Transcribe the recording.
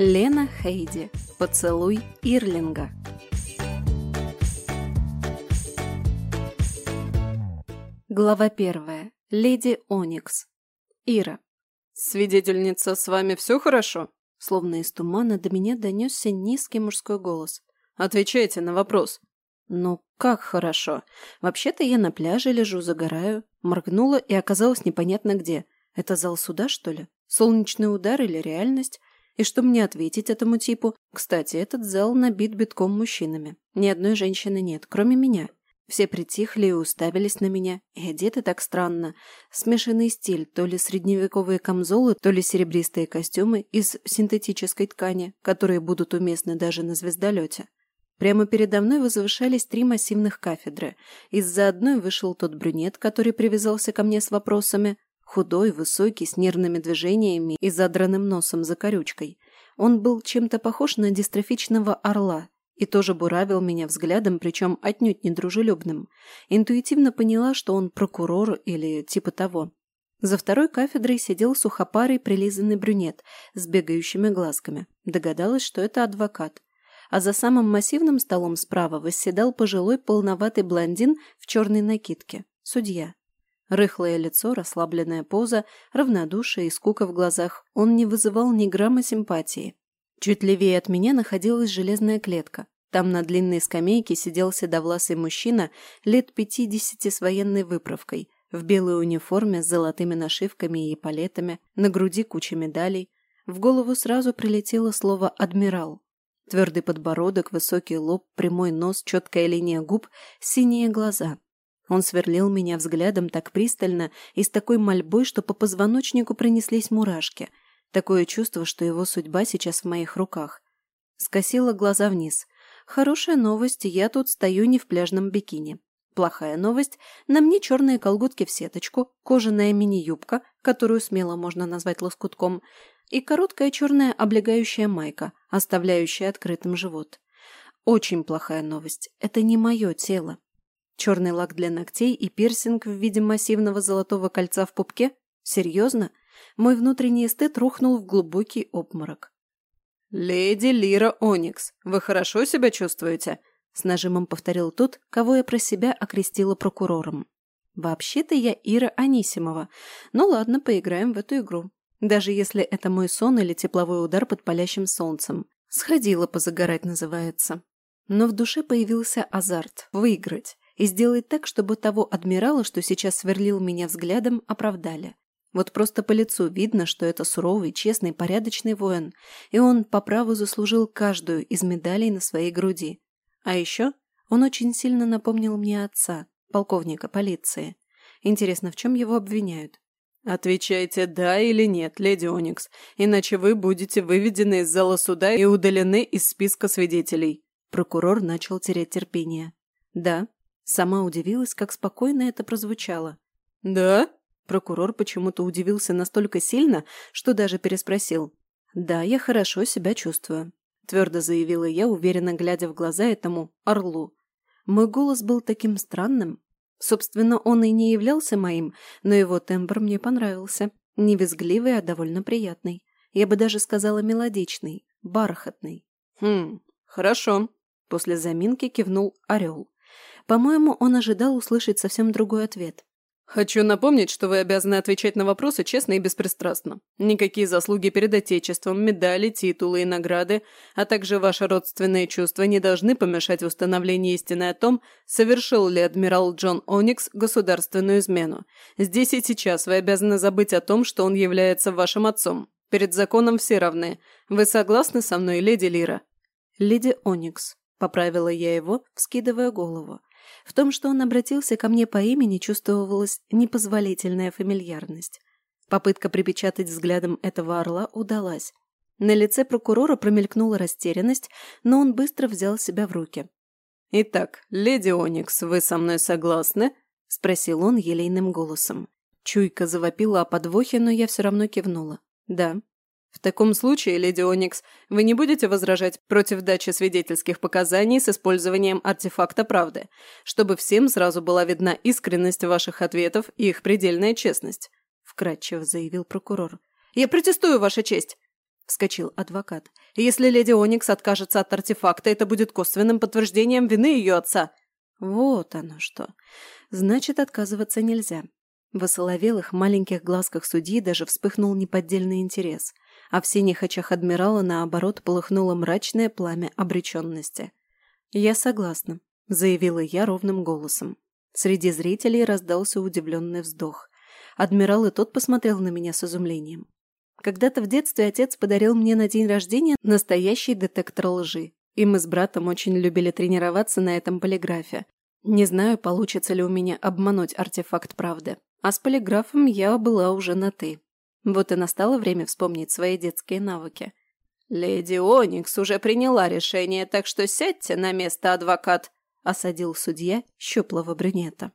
Лена Хейди. Поцелуй Ирлинга. Глава первая. Леди Оникс. Ира. «Свидетельница, с вами все хорошо?» Словно из тумана до меня донесся низкий мужской голос. «Отвечайте на вопрос». «Ну, как хорошо? Вообще-то я на пляже лежу, загораю». Моргнула и оказалась непонятно где. Это зал суда, что ли? Солнечный удар или реальность? И что мне ответить этому типу? Кстати, этот зал набит битком мужчинами. Ни одной женщины нет, кроме меня. Все притихли и уставились на меня, и одеты так странно. Смешанный стиль, то ли средневековые камзолы, то ли серебристые костюмы из синтетической ткани, которые будут уместны даже на звездолете. Прямо передо мной возвышались три массивных кафедры. Из-за одной вышел тот брюнет, который привязался ко мне с вопросами. Худой, высокий, с нервными движениями и задранным носом за корючкой. Он был чем-то похож на дистрофичного орла и тоже буравил меня взглядом, причем отнюдь недружелюбным. Интуитивно поняла, что он прокурор или типа того. За второй кафедрой сидел сухопарый прилизанный брюнет с бегающими глазками. Догадалась, что это адвокат. А за самым массивным столом справа восседал пожилой полноватый блондин в черной накидке. Судья. Рыхлое лицо, расслабленная поза, равнодушие и скука в глазах. Он не вызывал ни грамма симпатии. Чуть левее от меня находилась железная клетка. Там на длинной скамейке сидел седовласый мужчина лет пятидесяти с военной выправкой, в белой униформе с золотыми нашивками и палетами, на груди куча медалей. В голову сразу прилетело слово «адмирал». Твердый подбородок, высокий лоб, прямой нос, четкая линия губ, синие глаза. Он сверлил меня взглядом так пристально и с такой мольбой, что по позвоночнику пронеслись мурашки. Такое чувство, что его судьба сейчас в моих руках. Скосила глаза вниз. Хорошая новость, я тут стою не в пляжном бикини. Плохая новость, на мне черные колготки в сеточку, кожаная мини-юбка, которую смело можно назвать лоскутком, и короткая черная облегающая майка, оставляющая открытым живот. Очень плохая новость. Это не мое тело. Черный лак для ногтей и пирсинг в виде массивного золотого кольца в пупке? Серьезно? Мой внутренний эстет рухнул в глубокий обморок. «Леди Лира Оникс, вы хорошо себя чувствуете?» С нажимом повторил тот, кого я про себя окрестила прокурором. «Вообще-то я Ира Анисимова. Ну ладно, поиграем в эту игру. Даже если это мой сон или тепловой удар под палящим солнцем. Сходила позагорать называется. Но в душе появился азарт – выиграть и сделать так, чтобы того адмирала, что сейчас сверлил меня взглядом, оправдали. Вот просто по лицу видно, что это суровый, честный, порядочный воин, и он по праву заслужил каждую из медалей на своей груди. А еще он очень сильно напомнил мне отца, полковника полиции. Интересно, в чем его обвиняют? «Отвечайте «да» или «нет», леди Оникс, иначе вы будете выведены из зала суда и удалены из списка свидетелей». Прокурор начал терять терпение. «Да», Сама удивилась, как спокойно это прозвучало. «Да?» Прокурор почему-то удивился настолько сильно, что даже переспросил. «Да, я хорошо себя чувствую», – твердо заявила я, уверенно глядя в глаза этому орлу. Мой голос был таким странным. Собственно, он и не являлся моим, но его тембр мне понравился. Не визгливый, а довольно приятный. Я бы даже сказала мелодичный, бархатный. «Хм, хорошо», – после заминки кивнул орел. По-моему, он ожидал услышать совсем другой ответ. «Хочу напомнить, что вы обязаны отвечать на вопросы честно и беспристрастно. Никакие заслуги перед Отечеством, медали, титулы и награды, а также ваши родственные чувства не должны помешать установлению истины о том, совершил ли адмирал Джон Оникс государственную измену. Здесь и сейчас вы обязаны забыть о том, что он является вашим отцом. Перед законом все равны. Вы согласны со мной, леди Лира?» «Леди Оникс», — поправила я его, вскидывая голову. В том, что он обратился ко мне по имени, чувствовалась непозволительная фамильярность. Попытка припечатать взглядом этого орла удалась. На лице прокурора промелькнула растерянность, но он быстро взял себя в руки. «Итак, леди Оникс, вы со мной согласны?» – спросил он елейным голосом. Чуйка завопила о подвохе, но я все равно кивнула. «Да». В таком случае, леди Оникс, вы не будете возражать против дачи свидетельских показаний с использованием артефакта правды, чтобы всем сразу была видна искренность ваших ответов и их предельная честность», – вкратчиво заявил прокурор. «Я протестую, Ваша честь!» вскочил адвокат. «Если леди Оникс откажется от артефакта, это будет косвенным подтверждением вины ее отца». «Вот оно что. Значит, отказываться нельзя». В осоловелых маленьких глазках судьи даже вспыхнул неподдельный интерес, а в синих очах адмирала, наоборот, полыхнуло мрачное пламя обреченности. «Я согласна», — заявила я ровным голосом. Среди зрителей раздался удивленный вздох. Адмирал и тот посмотрел на меня с изумлением. Когда-то в детстве отец подарил мне на день рождения настоящий детектор лжи, и мы с братом очень любили тренироваться на этом полиграфе. Не знаю, получится ли у меня обмануть артефакт правды, а с полиграфом я была уже на «ты». Вот и настало время вспомнить свои детские навыки. «Леди Оникс уже приняла решение, так что сядьте на место, адвокат», – осадил судья щуплого брюнета.